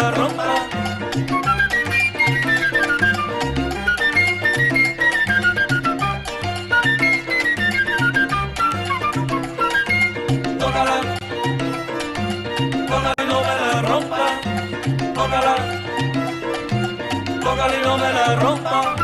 la ropa. Tócala, tócala y no me la rompa. Tócala, tócala y no me la rompa.